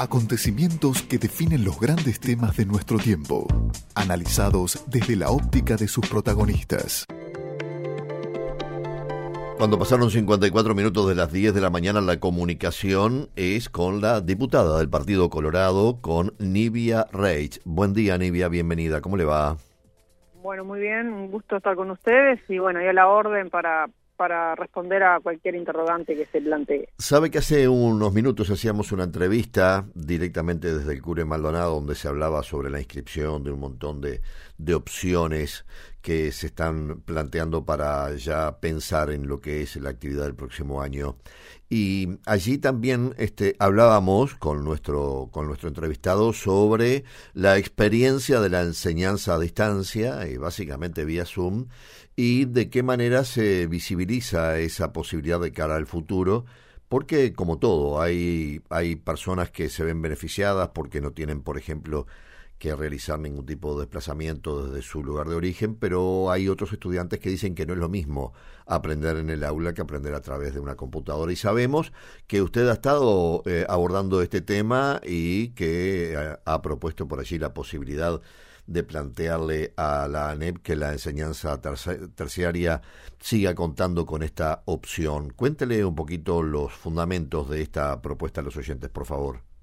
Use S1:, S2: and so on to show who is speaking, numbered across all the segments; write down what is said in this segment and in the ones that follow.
S1: Acontecimientos que definen los grandes temas de nuestro tiempo, analizados desde la óptica de sus protagonistas.
S2: Cuando pasaron 54 minutos de las 10 de la mañana, la comunicación es con la diputada del Partido Colorado, con Nivia Reich. Buen día, Nivia, bienvenida. ¿Cómo le va?
S3: Bueno, muy bien, un gusto estar con ustedes y bueno, ya la orden para, para responder a cualquier interrogante que se plantee.
S2: Sabe que hace unos minutos hacíamos una entrevista directamente desde el Cure Maldonado donde se hablaba sobre la inscripción de un montón de, de opciones que se están planteando para ya pensar en lo que es la actividad del próximo año. Y allí también este, hablábamos con nuestro, con nuestro entrevistado sobre la experiencia de la enseñanza a distancia, y básicamente vía Zoom, y de qué manera se visibiliza esa posibilidad de cara al futuro porque como todo, hay, hay personas que se ven beneficiadas porque no tienen, por ejemplo, que realizar ningún tipo de desplazamiento desde su lugar de origen, pero hay otros estudiantes que dicen que no es lo mismo aprender en el aula que aprender a través de una computadora. Y sabemos que usted ha estado eh, abordando este tema y que ha, ha propuesto por allí la posibilidad de plantearle a la ANEP que la enseñanza terciaria siga contando con esta opción. Cuéntele un poquito los fundamentos de esta propuesta a los oyentes, por favor.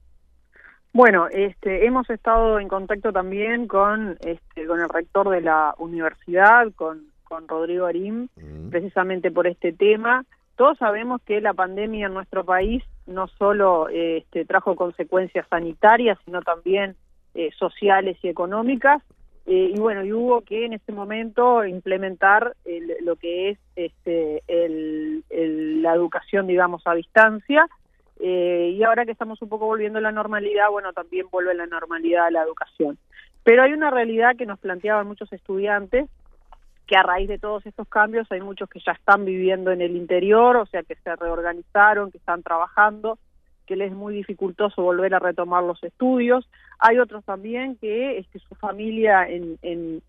S3: Bueno, este, hemos estado en contacto también con, este, con el rector de la universidad, con, con Rodrigo Arim, mm. precisamente por este tema. Todos sabemos que la pandemia en nuestro país no solo este, trajo consecuencias sanitarias, sino también eh, sociales y económicas. Eh, y bueno, y hubo que en ese momento implementar lo que es este, el, la educación, digamos, a distancia eh, y ahora que estamos un poco volviendo a la normalidad, bueno, también vuelve a la normalidad la educación. Pero hay una realidad que nos planteaban muchos estudiantes, que a raíz de todos estos cambios hay muchos que ya están viviendo en el interior, o sea, que se reorganizaron, que están trabajando, que les es muy dificultoso volver a retomar los estudios. Hay otros también que, es que su familia en, en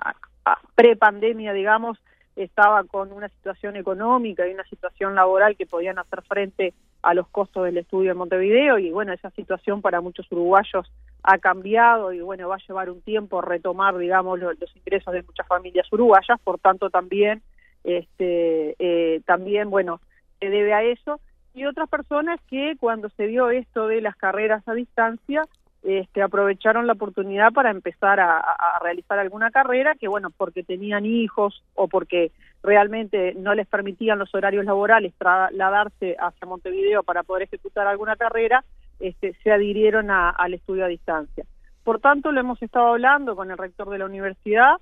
S3: pre-pandemia, digamos, estaba con una situación económica y una situación laboral que podían hacer frente a los costos del estudio en Montevideo y bueno, esa situación para muchos uruguayos ha cambiado y bueno, va a llevar un tiempo retomar, digamos, los, ingresos de muchas familias uruguayas, por tanto también, este, eh, también, bueno, se debe a eso. Y otras personas que cuando se dio esto de las carreras a distancia, este, aprovecharon la oportunidad para empezar a, realizar alguna carrera que, bueno, porque tenían hijos o porque realmente no les permitían los horarios laborales trasladarse hacia Montevideo para poder ejecutar alguna carrera, este, se adhirieron al estudio a distancia. Por tanto, lo hemos estado hablando con el rector de la universidad.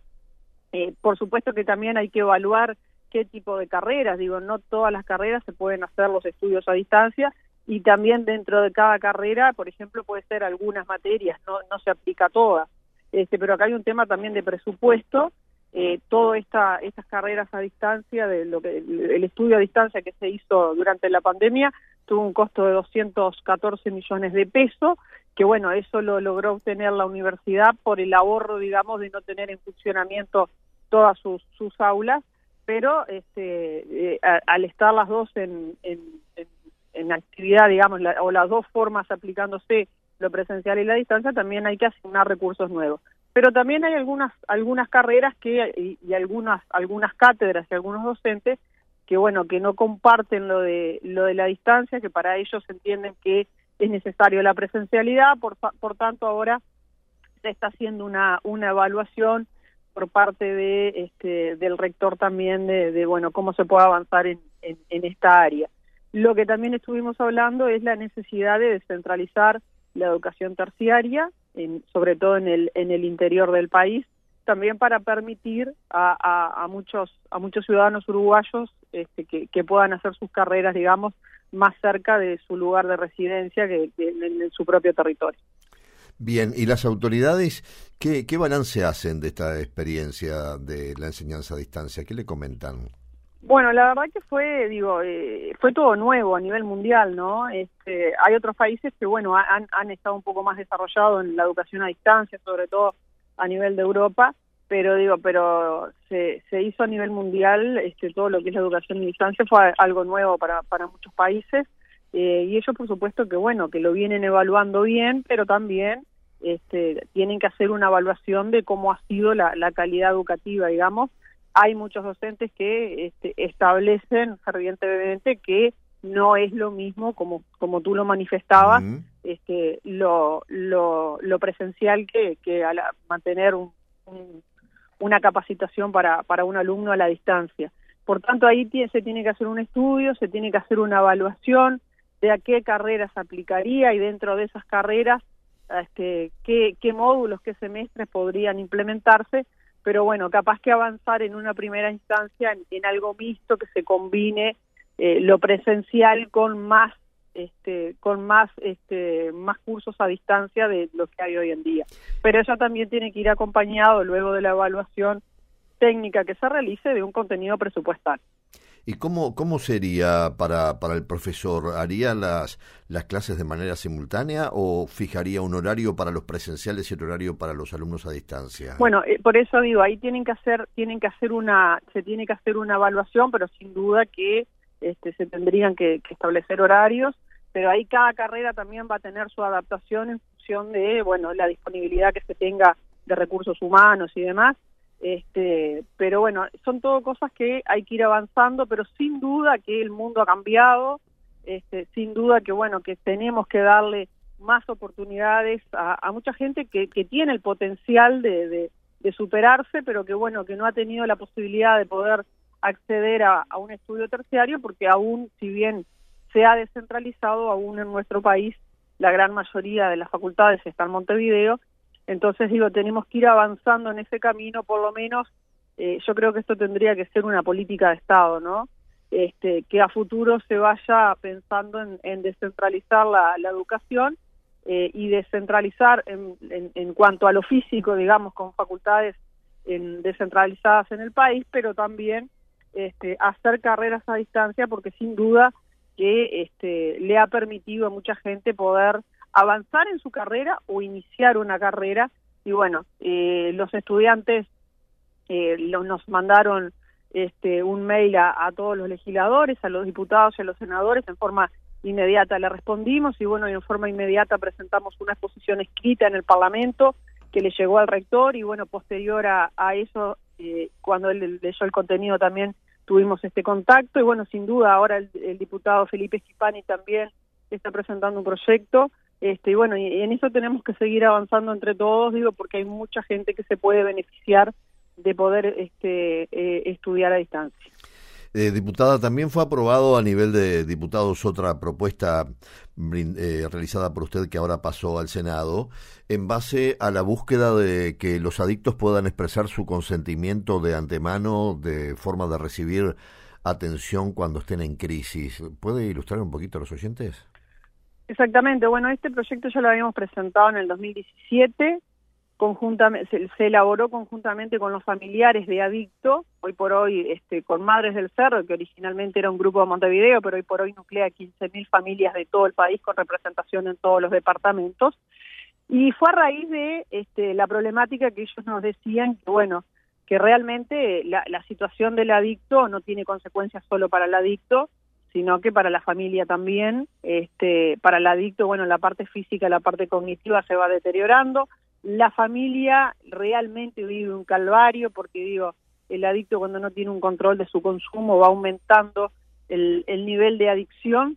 S3: Eh, por supuesto que también hay que evaluar qué tipo de carreras. Digo, no todas las carreras se pueden hacer los estudios a distancia y también dentro de cada carrera, por ejemplo, puede ser algunas materias, no, no se aplica a todas. Este, pero acá hay un tema también de presupuesto. Eh, todas esta, estas carreras a distancia, de lo que el estudio a distancia que se hizo durante la pandemia, tuvo un costo de 214 millones de pesos, que bueno, eso lo logró obtener la universidad por el ahorro, digamos, de no tener en funcionamiento todas sus, sus aulas, pero este, eh, al estar las dos en, en en actividad, digamos, o las dos formas aplicándose lo presencial y la distancia, también hay que asignar recursos nuevos. Pero también hay algunas algunas carreras que y, algunas algunas cátedras y algunos docentes que bueno que no comparten lo de lo de la distancia, que para ellos entienden que es necesario la presencialidad, por por tanto ahora se está haciendo una una evaluación por parte de este del rector también de, de bueno cómo se puede avanzar en, en, en esta área. Lo que también estuvimos hablando es la necesidad de descentralizar la educación terciaria, en, sobre todo en el, en el interior del país, también para permitir a, muchos a muchos ciudadanos uruguayos este, que, puedan hacer sus carreras, digamos, más cerca de su lugar de residencia que, en, su propio territorio.
S2: Bien, ¿y las autoridades qué, qué balance hacen de esta experiencia de la enseñanza a distancia? ¿Qué le comentan?
S3: Bueno, la verdad que fue, digo, eh, fue todo nuevo a nivel mundial, ¿no? Este, hay otros países que, bueno, han, estado un poco más desarrollados en la educación a distancia, sobre todo a nivel de Europa, pero digo, pero se, se hizo a nivel mundial, este, todo lo que es la educación a distancia fue algo nuevo para, para muchos países eh, y ellos por supuesto que bueno, que lo vienen evaluando bien, pero también este, tienen que hacer una evaluación de cómo ha sido la, calidad educativa, digamos. Hay muchos docentes que este, establecen fervientemente que no es lo mismo como como tú lo manifestabas este lo, lo, lo presencial que, que al mantener un, una capacitación para para un alumno a la distancia. Por tanto ahí se tiene que hacer un estudio se tiene que hacer una evaluación de a qué carreras aplicaría y dentro de esas carreras este, qué, qué módulos, qué semestres podrían implementarse, pero bueno, capaz que avanzar en una primera instancia en, algo mixto que se combine eh, lo presencial con más este, con más este, más cursos a distancia de lo que hay hoy en día. Pero eso también tiene que ir acompañado luego de la evaluación técnica que se realice de un contenido presupuestal.
S2: ¿Y cómo, cómo sería para, para el profesor? ¿Haría las, las clases de manera simultánea o fijaría un horario para los presenciales y otro horario para los alumnos a distancia?
S3: Bueno, eh, por eso digo, ahí tienen que hacer, tienen que hacer una, se tiene que hacer una evaluación, pero sin duda que este, se tendrían que, establecer horarios, pero ahí cada carrera también va a tener su adaptación en función de, bueno, la disponibilidad que se tenga de recursos humanos y demás este, pero bueno, son todo cosas que hay que ir avanzando, pero sin duda que el mundo ha cambiado, este, sin duda que bueno, que tenemos que darle más oportunidades a, mucha gente que, que, tiene el potencial de, de, superarse, pero que bueno, que no ha tenido la posibilidad de poder acceder a, a un estudio terciario, porque aún, si bien se ha descentralizado, aún en nuestro país la gran mayoría de las facultades está en Montevideo entonces, digo, tenemos que ir avanzando en ese camino, por lo menos, eh, yo creo que esto tendría que ser una política de Estado, ¿no? Este, que a futuro se vaya pensando en, descentralizar la, educación eh, y descentralizar en, en, cuanto a lo físico, digamos, con facultades en, descentralizadas en el país, pero también este, hacer carreras a distancia, porque sin duda que este, le ha permitido a mucha gente poder avanzar en su carrera o iniciar una carrera. Y bueno, eh, los estudiantes eh, nos mandaron este, un mail a, a, todos los legisladores, a los diputados y a los senadores en forma inmediata. Le respondimos y bueno, en forma inmediata presentamos una exposición escrita en el Parlamento que le llegó al rector y bueno, posterior a, a eso, eh, cuando él leyó el contenido también tuvimos este contacto y bueno, sin duda ahora el, el diputado Felipe Schipani también está presentando un proyecto este, y bueno, y en eso tenemos que seguir avanzando entre todos, digo, porque hay mucha gente que se puede beneficiar de poder este, eh, estudiar a distancia.
S2: Eh, diputada, también fue aprobado a nivel de diputados otra propuesta eh, realizada por usted que ahora pasó al Senado en base a la búsqueda de que los adictos puedan expresar su consentimiento de antemano de forma de recibir atención cuando estén en crisis. ¿Puede ilustrar un poquito a los oyentes?
S3: Exactamente, bueno, este proyecto ya lo habíamos presentado en el 2017, conjuntamente, se, elaboró conjuntamente con los familiares de Adicto, hoy por hoy este, con Madres del Cerro, que originalmente era un grupo de Montevideo, pero hoy por hoy nuclea 15.000 familias de todo el país con representación en todos los departamentos. Y fue a raíz de este, la problemática que ellos nos decían que, bueno, que realmente la, la situación del adicto no tiene consecuencias solo para el adicto, sino que para la familia también, este, para el adicto, bueno, la parte física, la parte cognitiva se va deteriorando, la familia realmente vive un calvario, porque digo, el adicto cuando no tiene un control de su consumo va aumentando el, el nivel de adicción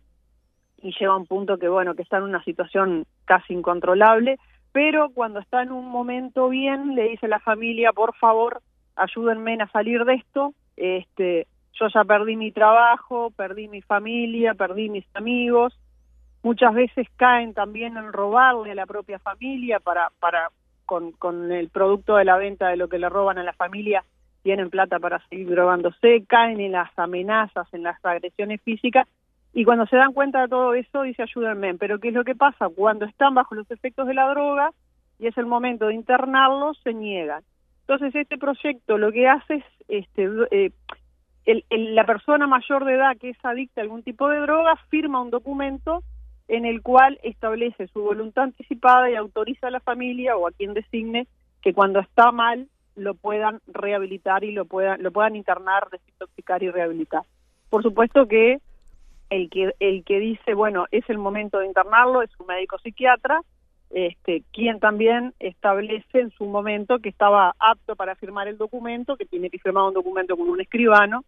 S3: y llega a un punto que, bueno, que está en una situación casi incontrolable, pero cuando está en un momento bien, le dice a la familia, por favor, ayúdenme a salir de esto, este, yo ya perdí mi trabajo, perdí mi familia, perdí mis amigos. Muchas veces caen también en robarle a la propia familia para, para con, con el producto de la venta de lo que le roban a la familia, tienen plata para seguir drogándose, caen en las amenazas, en las agresiones físicas, y cuando se dan cuenta de todo eso, dice ayúdenme. Pero ¿qué es lo que pasa? Cuando están bajo los efectos de la droga y es el momento de internarlos, se niegan. Entonces este proyecto lo que hace es este, eh, el, la persona mayor de edad que es adicta a algún tipo de droga firma un documento en el cual establece su voluntad anticipada y autoriza a la familia o a quien designe que cuando está mal lo puedan rehabilitar y lo puedan lo puedan internar, desintoxicar y rehabilitar. Por supuesto que el que el que dice, bueno, es el momento de internarlo es un médico psiquiatra, este, quien también establece en su momento que estaba apto para firmar el documento, que tiene que firmar un documento con un escribano,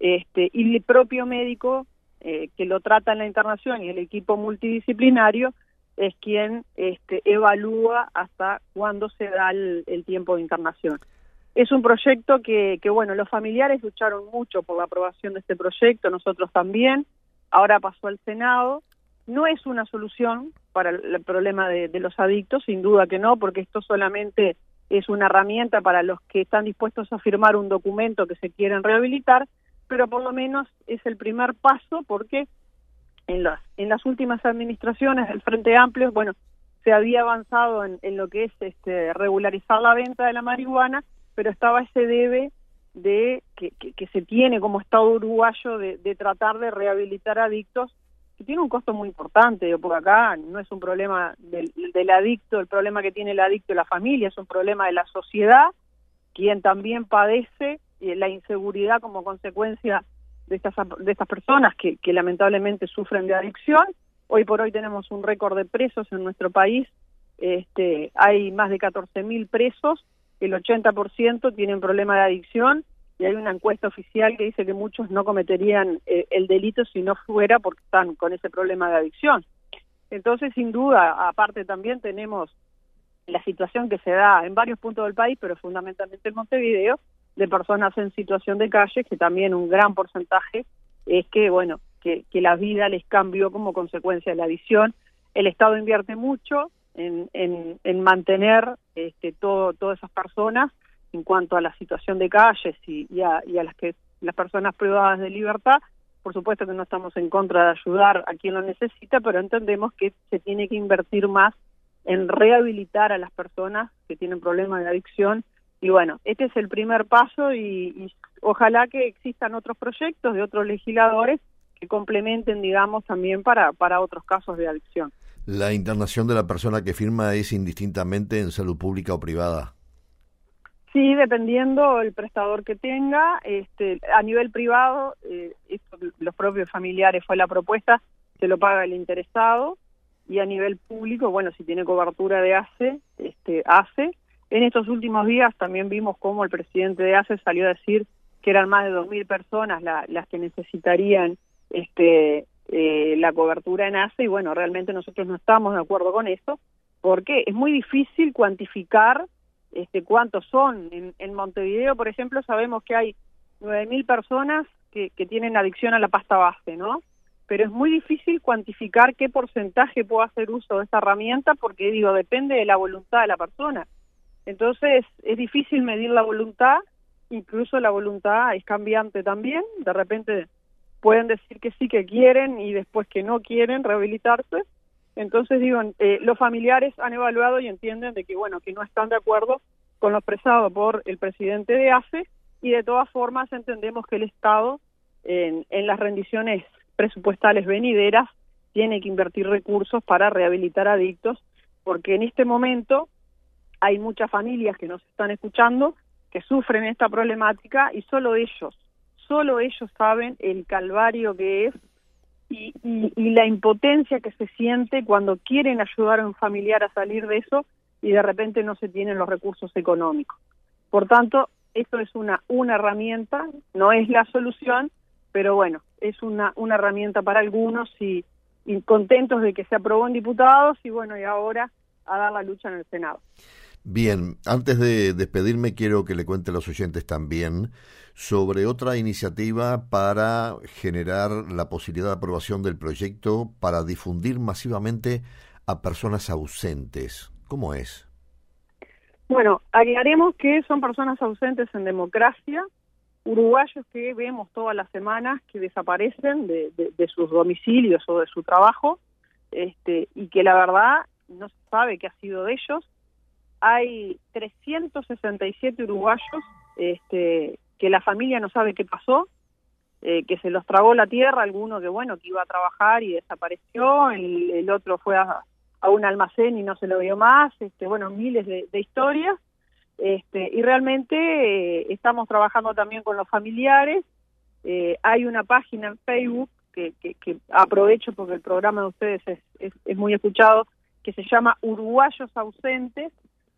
S3: este, y el propio médico eh, que lo trata en la internación y el equipo multidisciplinario es quien este, evalúa hasta cuándo se da el, tiempo de internación. Es un proyecto que, que, bueno, los familiares lucharon mucho por la aprobación de este proyecto, nosotros también, ahora pasó al Senado, no es una solución para el problema de, de los adictos, sin duda que no, porque esto solamente es una herramienta para los que están dispuestos a firmar un documento que se quieren rehabilitar, pero por lo menos es el primer paso porque en las, en las últimas administraciones del Frente Amplio, bueno, se había avanzado en, lo que es este, regularizar la venta de la marihuana, pero estaba ese debe de que, que, se tiene como Estado uruguayo de, tratar de rehabilitar adictos, que tiene un costo muy importante, porque acá no es un problema del, del adicto, el problema que tiene el adicto y la familia, es un problema de la sociedad, quien también padece eh, la inseguridad como consecuencia de estas, de estas personas que, que lamentablemente sufren de adicción. Hoy por hoy tenemos un récord de presos en nuestro país. Este, hay más de 14.000 presos, el 80% tienen problema de adicción y hay una encuesta oficial que dice que muchos no cometerían eh, el delito si no fuera porque están con ese problema de adicción. Entonces, sin duda, aparte también tenemos la situación que se da en varios puntos del país, pero fundamentalmente en Montevideo, de personas en situación de calle, que también un gran porcentaje es que, bueno, que, que la vida les cambió como consecuencia de la adicción. El Estado invierte mucho en, en, mantener este, todo, todas esas personas en cuanto a la situación de calles y, y, a, y a las que las personas privadas de libertad. Por supuesto que no estamos en contra de ayudar a quien lo necesita, pero entendemos que se tiene que invertir más en rehabilitar a las personas que tienen problemas de adicción y bueno, este es el primer paso y, ojalá que existan otros proyectos de otros legisladores que complementen, digamos, también para, para otros casos de adicción.
S2: ¿La internación de la persona que firma es indistintamente en salud pública o privada?
S3: Sí, dependiendo el prestador que tenga. Este, a nivel privado, eh, los propios familiares fue la propuesta, se lo paga el interesado. Y a nivel público, bueno, si tiene cobertura de ACE, este, ACE, en estos últimos días también vimos cómo el presidente de ACE salió a decir que eran más de 2.000 personas las que necesitarían este, eh, la cobertura en ACE y bueno, realmente nosotros no estamos de acuerdo con eso porque es muy difícil cuantificar este, cuántos son. En, en Montevideo, por ejemplo, sabemos que hay 9.000 personas que, que tienen adicción a la pasta base, ¿no? Pero es muy difícil cuantificar qué porcentaje puede hacer uso de esta herramienta porque, digo, depende de la voluntad de la persona. Entonces es difícil medir la voluntad, incluso la voluntad es cambiante también, de repente pueden decir que sí que quieren y después que no quieren rehabilitarse. Entonces digo, eh, los familiares han evaluado y entienden de que bueno, que no están de acuerdo con lo expresado por el presidente de ACE y de todas formas entendemos que el Estado en, en las rendiciones presupuestales venideras tiene que invertir recursos para rehabilitar adictos porque en este momento hay muchas familias que nos están escuchando que sufren esta problemática y solo ellos, solo ellos saben el calvario que es y, la impotencia que se siente cuando quieren ayudar a un familiar a salir de eso y de repente no se tienen los recursos económicos. Por tanto, esto es una, una herramienta, no es la solución, pero bueno, es una, una herramienta para algunos y, y contentos de que se aprobó en diputados y bueno, y ahora a dar la lucha en el Senado.
S2: Bien, antes de despedirme quiero que le cuente a los oyentes también sobre otra iniciativa para generar la posibilidad de aprobación del proyecto para difundir masivamente a personas ausentes. ¿Cómo es?
S3: Bueno, agregaremos que son personas ausentes en democracia, uruguayos que vemos todas las semanas que desaparecen de, sus domicilios o de su trabajo, este, y que la verdad no se sabe qué ha sido de ellos hay 367 uruguayos este, que la familia no sabe qué pasó, eh, que se los tragó la tierra, alguno que bueno, que iba a trabajar y desapareció, el, otro fue a, un almacén y no se lo vio más, este, bueno, miles de, historias, este, y realmente eh, estamos trabajando también con los familiares, eh, hay una página en Facebook que que, que, aprovecho porque el programa de ustedes es, es, muy escuchado, que se llama Uruguayos Ausentes,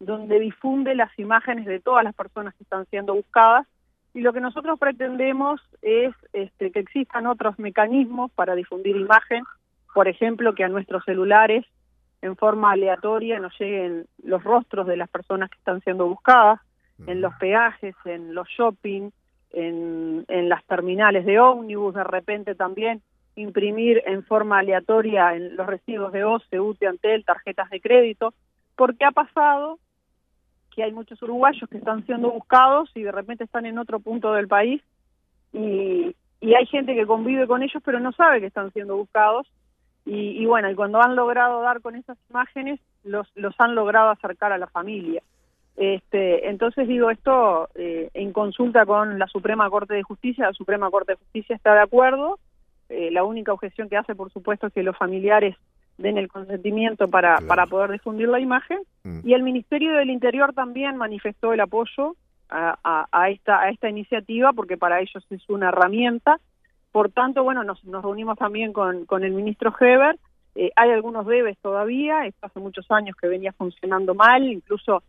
S3: donde difunde las imágenes de todas las personas que están siendo buscadas. Y lo que nosotros pretendemos es este, que existan otros mecanismos para difundir imagen, por ejemplo, que a nuestros celulares en forma aleatoria nos lleguen los rostros de las personas que están siendo buscadas, en los peajes, en los shopping, en, en las terminales de ómnibus, de repente también imprimir en forma aleatoria en los recibos de OCE, UTE, Antel, tarjetas de crédito, porque ha pasado que hay muchos uruguayos que están siendo buscados y de repente están en otro punto del país y, y hay gente que convive con ellos pero no sabe que están siendo buscados y, y bueno, y cuando han logrado dar con esas imágenes los, los han logrado acercar a la familia. Este, entonces digo esto eh, en consulta con la Suprema Corte de Justicia, la Suprema Corte de Justicia está de acuerdo. Eh, la única objeción que hace, por supuesto, es que los familiares den el consentimiento para, para poder difundir la imagen. Mm. Y el Ministerio del Interior también manifestó el apoyo a, a, esta, a esta iniciativa porque para ellos es una herramienta. Por tanto, bueno, nos, nos reunimos también con, con el ministro Heber. Eh, hay algunos debes todavía, esto hace muchos años que venía funcionando mal, incluso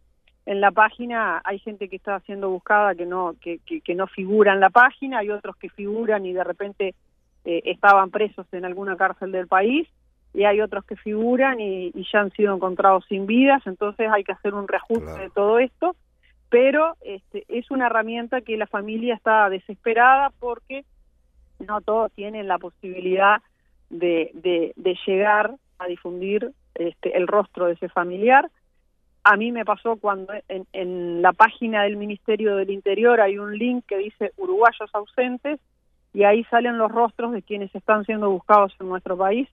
S3: en la página hay gente que está siendo buscada que no que, que, no figura en la página, hay otros que figuran y de repente eh, estaban presos en alguna cárcel del país y hay otros que figuran y, ya han sido encontrados sin vidas, entonces hay que hacer un reajuste de todo esto, pero este, es una herramienta que la familia está desesperada porque no todos tienen la posibilidad de, de, de llegar a difundir este, el rostro de ese familiar. A mí me pasó cuando en, la página del Ministerio del Interior hay un link que dice uruguayos ausentes y ahí salen los rostros de quienes están siendo buscados en nuestro país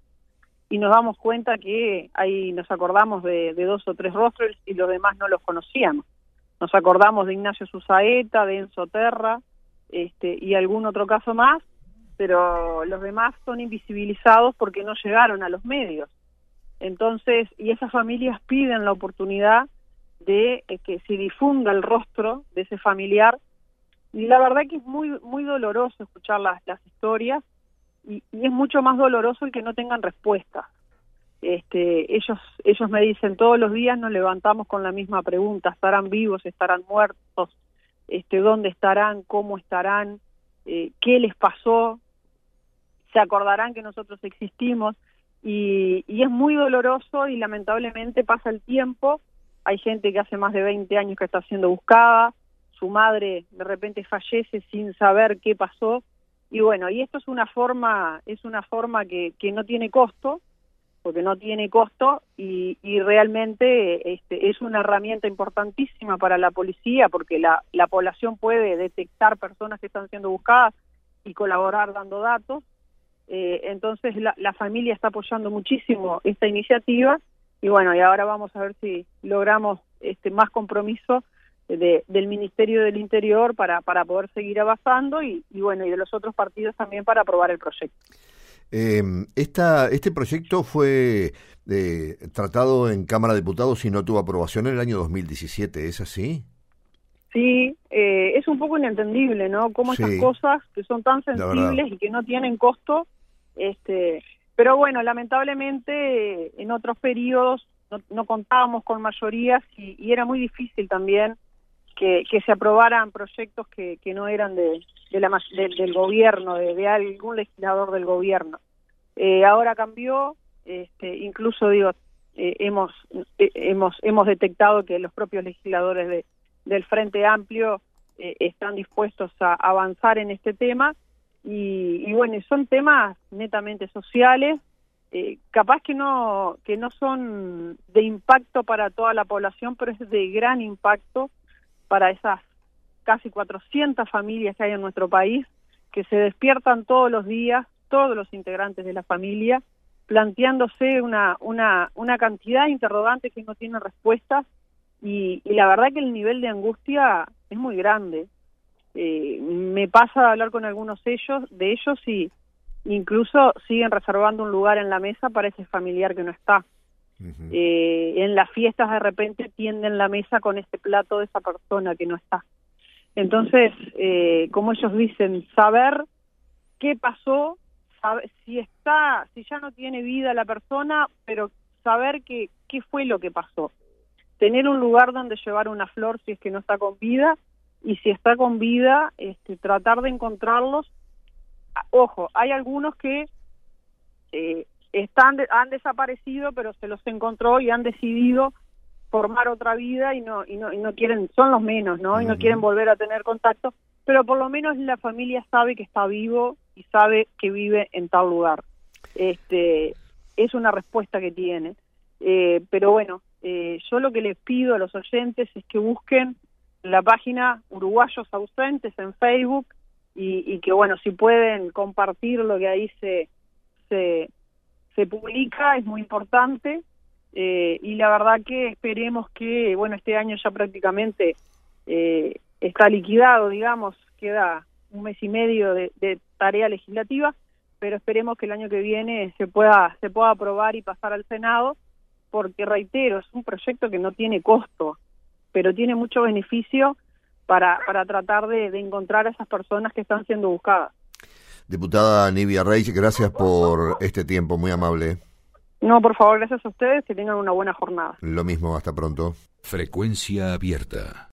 S3: y nos damos cuenta que ahí nos acordamos de, dos o tres rostros y los demás no los conocíamos. Nos acordamos de Ignacio Susaeta, de Enzo Terra este, y algún otro caso más, pero los demás son invisibilizados porque no llegaron a los medios. Entonces, y esas familias piden la oportunidad de eh, que se difunda el rostro de ese familiar. Y la verdad que es muy muy doloroso escuchar las, las historias y, es mucho más doloroso el que no tengan respuesta. Este, ellos ellos me dicen todos los días nos levantamos con la misma pregunta, estarán vivos, estarán muertos, este, dónde estarán, cómo estarán, eh, qué les pasó, se acordarán que nosotros existimos y, y es muy doloroso y lamentablemente pasa el tiempo, hay gente que hace más de 20 años que está siendo buscada, su madre de repente fallece sin saber qué pasó y bueno, y esto es una forma, es una forma que, que no tiene costo, porque no tiene costo y, y realmente este, es una herramienta importantísima para la policía porque la, la población puede detectar personas que están siendo buscadas y colaborar dando datos. Eh, entonces la, familia está apoyando muchísimo esta iniciativa y bueno, y ahora vamos a ver si logramos este más compromiso de, del Ministerio del Interior para, para poder seguir avanzando y, bueno, y de los otros partidos también para aprobar el proyecto.
S2: Eh, esta, este proyecto fue eh, tratado en Cámara de Diputados y no tuvo aprobación en el año 2017, ¿es así?
S3: Sí, eh, es un poco inentendible, ¿no? Cómo estas cosas que son tan sensibles y que no tienen costo este, pero bueno, lamentablemente en otros periodos no, contábamos con mayorías y, era muy difícil también que, se aprobaran proyectos que, que no eran de, de la, del gobierno, de, algún legislador del gobierno. Eh, ahora cambió, este, incluso digo, eh, hemos, eh, hemos, hemos detectado que los propios legisladores de, del Frente Amplio están dispuestos a avanzar en este tema y, bueno, son temas netamente sociales, capaz que no que no son de impacto para toda la población, pero es de gran impacto para esas casi 400 familias que hay en nuestro país que se despiertan todos los días, todos los integrantes de la familia, planteándose una una una cantidad de interrogantes que no tienen respuestas y, y la verdad que el nivel de angustia es muy grande eh, me pasa de hablar con algunos ellos, de ellos y incluso siguen reservando un lugar en la mesa para ese familiar que no está. Eh, en las fiestas de repente tienden la mesa con ese plato de esa persona que no está. Entonces, eh, como ellos dicen, saber qué pasó, si está, si ya no tiene vida la persona, pero saber que, qué fue lo que pasó. Tener un lugar donde llevar una flor si es que no está con vida y si está con vida, este, tratar de encontrarlos. Ojo, hay algunos que eh, están han desaparecido, pero se los encontró y han decidido formar otra vida y no y no, y no quieren son los menos, ¿no? Y no quieren volver a tener contacto, pero por lo menos la familia sabe que está vivo y sabe que vive en tal lugar. Este es una respuesta que tiene. Eh, pero bueno, eh, yo lo que les pido a los oyentes es que busquen la página Uruguayos Ausentes en Facebook y, que bueno, si pueden compartir lo que ahí se, se, se publica, es muy importante. Eh, y la verdad que esperemos que, bueno, este año ya prácticamente eh, está liquidado, digamos, queda un mes y medio de, tarea legislativa, pero esperemos que el año que viene se pueda, se pueda aprobar y pasar al Senado, porque reitero, es un proyecto que no tiene costo, pero tiene mucho beneficio para, para tratar de, encontrar a esas personas que están siendo buscadas.
S2: Diputada Nivia Reich, gracias por este tiempo, muy amable.
S3: No, por favor, gracias a ustedes, que tengan una buena jornada.
S2: Lo mismo, hasta pronto.
S1: Frecuencia abierta.